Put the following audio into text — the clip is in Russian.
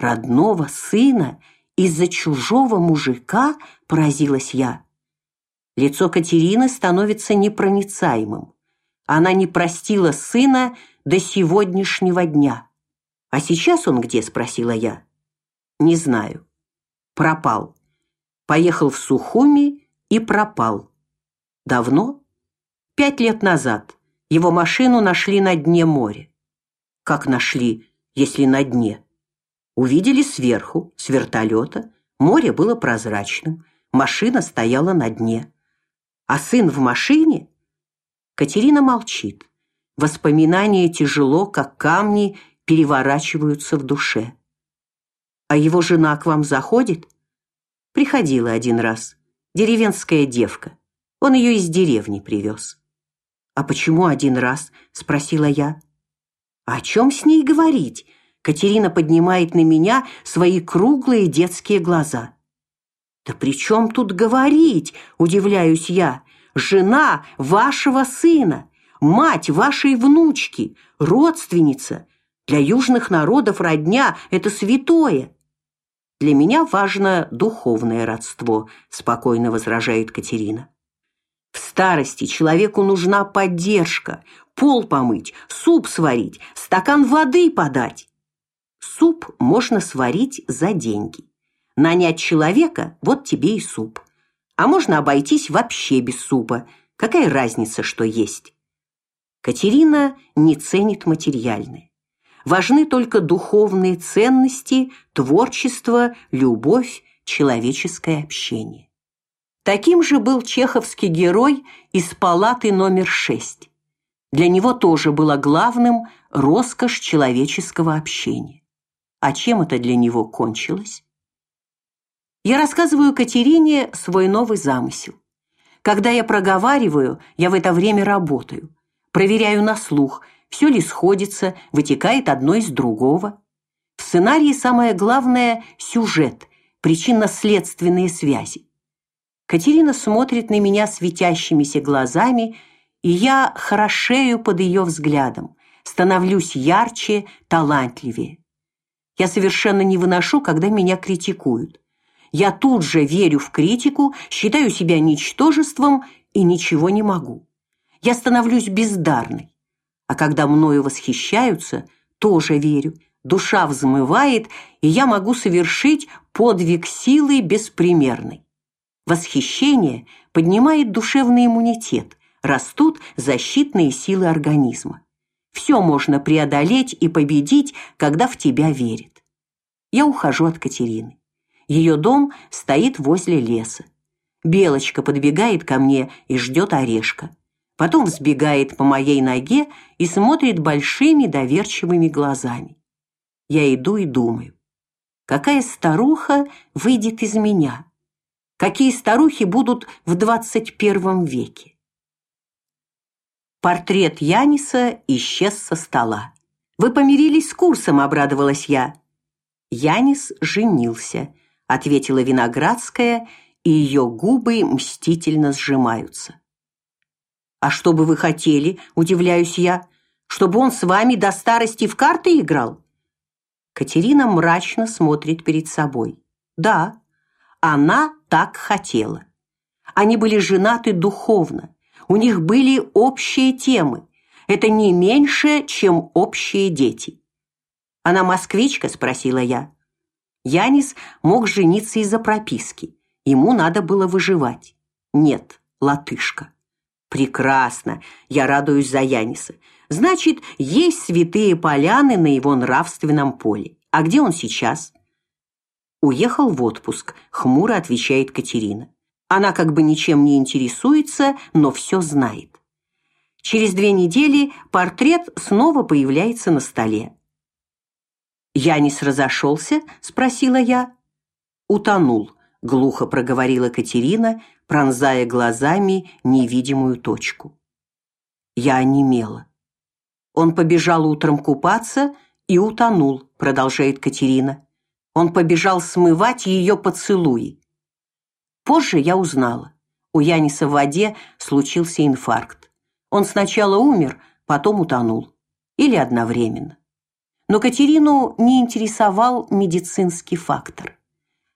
Родного сына из-за чужого мужика, поразилась я. Лицо Катерины становится непроницаемым. Она не простила сына до сегодняшнего дня. А сейчас он где, спросила я. Не знаю. Пропал. Поехал в Сухуми и пропал. Давно? Пять лет назад. Его машину нашли на дне моря. Как нашли, если на дне? Увидели сверху, с вертолета. Море было прозрачным. Машина стояла на дне. А сын в машине? Катерина молчит. Воспоминания тяжело, как камни, переворачиваются в душе. А его жена к вам заходит? Приходила один раз. Деревенская девка. Он ее из деревни привез. А почему один раз? Спросила я. О чем с ней говорить? Катерина поднимает на меня свои круглые детские глаза. Да при чем тут говорить? Удивляюсь я. Жена вашего сына, мать вашей внучки, родственница. Для южных народов родня – это святое. Для меня важно духовное родство, спокойно возражает Катерина. В старости человеку нужна поддержка, пол помыть, суп сварить, стакан воды подать. Суп можно сварить за деньги. Нанять человека – вот тебе и суп. А можно обойтись вообще без супа. Какая разница, что есть? Катерина не ценит материальное. Важны только духовные ценности, творчество, любовь, человеческое общение. Таким же был чеховский герой из палаты номер шесть. Для него тоже было главным роскошь человеческого общения. А чем это для него кончилось? Я рассказываю Катерине свой новый замысел. Когда я проговариваю, я в это время работаю, проверяю на слух – все ли сходится, вытекает одно из другого. В сценарии самое главное – сюжет, причинно-следственные связи. Катерина смотрит на меня светящимися глазами, и я хорошею под ее взглядом, становлюсь ярче, талантливее. Я совершенно не выношу, когда меня критикуют. Я тут же верю в критику, считаю себя ничтожеством и ничего не могу. Я становлюсь бездарной. А когда мною восхищаются, тоже верю. Душа взмывает, и я могу совершить подвиг силы беспримерной. Восхищение поднимает душевный иммунитет, растут защитные силы организма. Все можно преодолеть и победить, когда в тебя верят. Я ухожу от Катерины. Ее дом стоит возле леса. Белочка подбегает ко мне и ждет орешка потом взбегает по моей ноге и смотрит большими доверчивыми глазами. Я иду и думаю, какая старуха выйдет из меня? Какие старухи будут в двадцать первом веке? Портрет Яниса исчез со стола. Вы помирились с курсом, обрадовалась я. Янис женился, ответила Виноградская, и ее губы мстительно сжимаются. А что бы вы хотели, удивляюсь я, чтобы он с вами до старости в карты играл? Катерина мрачно смотрит перед собой. Да, она так хотела. Они были женаты духовно. У них были общие темы. Это не меньше, чем общие дети. Она москвичка, спросила я. Янис мог жениться из-за прописки. Ему надо было выживать. Нет, латышка. Прекрасно. Я радуюсь за Яниса. Значит, есть святые поляны на его нравственном поле. А где он сейчас? Уехал в отпуск, хмуро отвечает Катерина. Она как бы ничем не интересуется, но все знает. Через две недели портрет снова появляется на столе. Янис разошелся?» – спросила я. Утонул, глухо проговорила Катерина, пронзая глазами невидимую точку. Я онемела. Он побежал утром купаться и утонул, продолжает Катерина. Он побежал смывать ее поцелуи. Позже я узнала. У Яниса в воде случился инфаркт. Он сначала умер, потом утонул. Или одновременно. Но Катерину не интересовал медицинский фактор.